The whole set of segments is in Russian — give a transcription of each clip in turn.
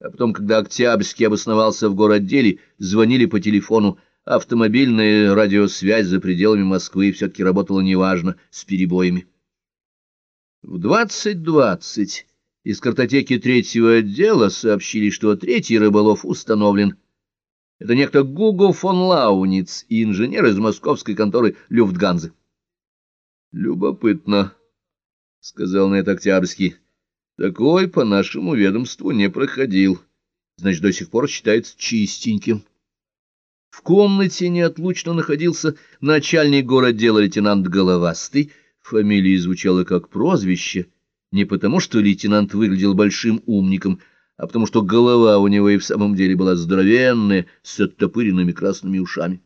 А потом, когда Октябрьский обосновался в городделе, звонили по телефону. Автомобильная радиосвязь за пределами Москвы все-таки работала неважно, с перебоями. В 20.20 из картотеки третьего отдела сообщили, что третий рыболов установлен. Это некто Гуго фон Лауниц и инженер из московской конторы Люфтганзы. «Любопытно», — сказал на это Октябрьский. «Такой по нашему ведомству не проходил. Значит, до сих пор считается чистеньким». В комнате неотлучно находился начальник городдела лейтенант Головастый. Фамилия звучала как прозвище — не потому, что лейтенант выглядел большим умником, а потому что голова у него и в самом деле была здоровенная, с оттопыренными красными ушами.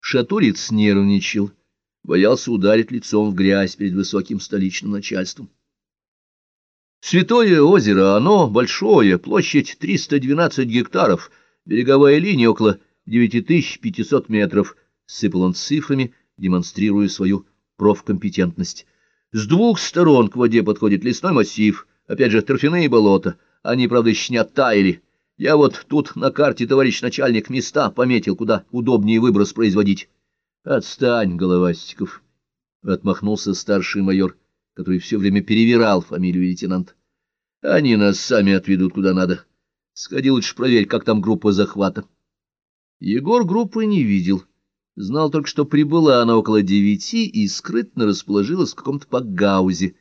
Шатурец нервничал, боялся ударить лицом в грязь перед высоким столичным начальством. Святое озеро, оно большое, площадь 312 гектаров, береговая линия около 9500 метров, сыпал он цифрами, демонстрируя свою профкомпетентность. С двух сторон к воде подходит лесной массив, опять же торфяные болота. Они, правда, еще не оттаяли. Я вот тут на карте, товарищ начальник, места пометил, куда удобнее выброс производить. — Отстань, Головастиков! — отмахнулся старший майор, который все время перевирал фамилию лейтенанта. — Они нас сами отведут куда надо. Сходи лучше проверь, как там группа захвата. Егор группы не видел. Знал только, что прибыла она около девяти и скрытно расположилась в каком-то пакгаузе.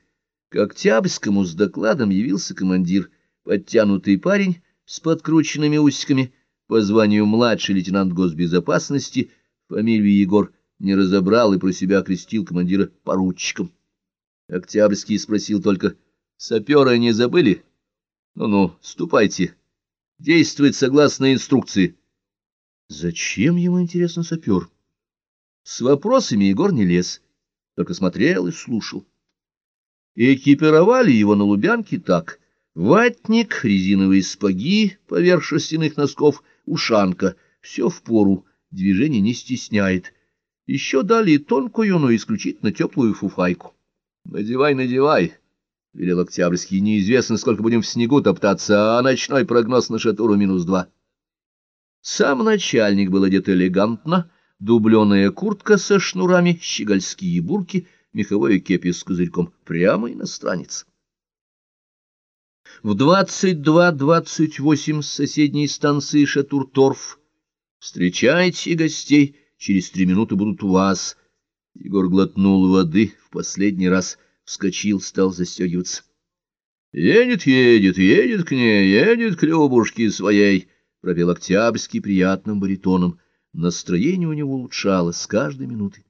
К Октябрьскому с докладом явился командир, подтянутый парень с подкрученными усиками, по званию младший лейтенант госбезопасности, фамилию Егор не разобрал и про себя окрестил командира поручиком. Октябрьский спросил только, «Саперы не забыли?» «Ну-ну, ступайте. Действовать согласно инструкции». «Зачем ему, интересно, сапер?» С вопросами Егор не лез, только смотрел и слушал. Экипировали его на Лубянке так. Ватник, резиновые спаги поверх шерстяных носков, ушанка. Все в пору, движение не стесняет. Еще дали тонкую, но исключительно теплую фуфайку. «Надевай, надевай!» — велел Октябрьский. «Неизвестно, сколько будем в снегу топтаться, а ночной прогноз на шатуру минус два». Сам начальник был одет элегантно, — дубленая куртка со шнурами, щегольские бурки, меховое кепи с козырьком. Прямо иностранец. В 22-28 с соседней станции Шатурторф. Встречайте гостей, через три минуты будут у вас. Егор глотнул воды, в последний раз вскочил, стал застегиваться. Едет, едет, едет к ней, едет к Любушке своей, пропел Октябрьский приятным баритоном. Настроение у него улучшалось с каждой минутой.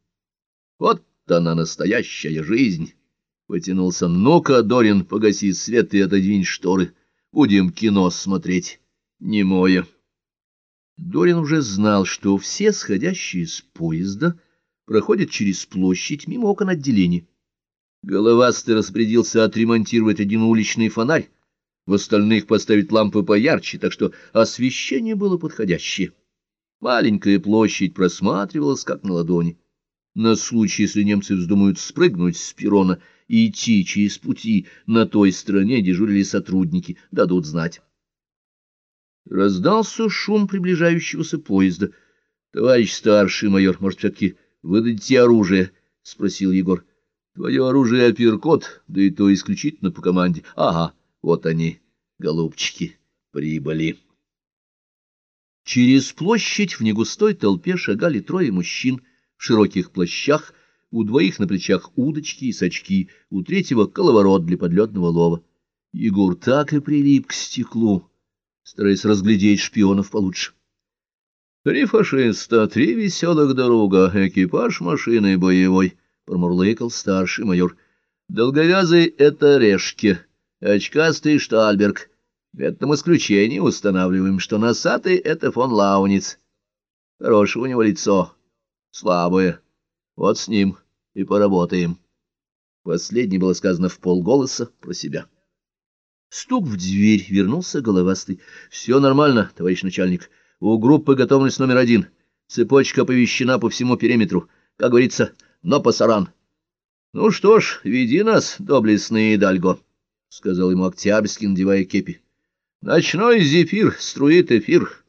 Вот она, настоящая жизнь! Потянулся. Ну-ка, Дорин, погаси свет и отодвинь шторы. Будем кино смотреть. Немое. Дорин уже знал, что все сходящие с поезда проходят через площадь мимо окон отделения. Головастый распорядился отремонтировать один уличный фонарь, в остальных поставить лампы поярче, так что освещение было подходящее. Маленькая площадь просматривалась, как на ладони. На случай, если немцы вздумают спрыгнуть с перрона и идти через пути, на той стороне дежурили сотрудники, дадут знать. Раздался шум приближающегося поезда. — Товарищ старший майор, может, все-таки выдадите оружие? — спросил Егор. — Твое оружие — апперкот, да и то исключительно по команде. Ага, вот они, голубчики, прибыли. Через площадь в негустой толпе шагали трое мужчин в широких плащах, у двоих на плечах удочки и сачки, у третьего — коловорот для подлетного лова. Егор так и прилип к стеклу, стараясь разглядеть шпионов получше. «Три фашиста, три веселых дорога, экипаж машины боевой», — промурлыкал старший майор. «Долговязый — это Решки, очкастый — Штальберг». В этом исключении устанавливаем, что носатый — это фон Лауниц. Хорошее у него лицо, слабое. Вот с ним и поработаем. Последнее было сказано в полголоса про себя. Стук в дверь, вернулся головастый. — Все нормально, товарищ начальник. У группы готовность номер один. Цепочка оповещена по всему периметру. Как говорится, но пасаран. — Ну что ж, веди нас, доблестный Дальго, — сказал ему Октябрьский, надевая кепи. Ночной зефир струит эфир.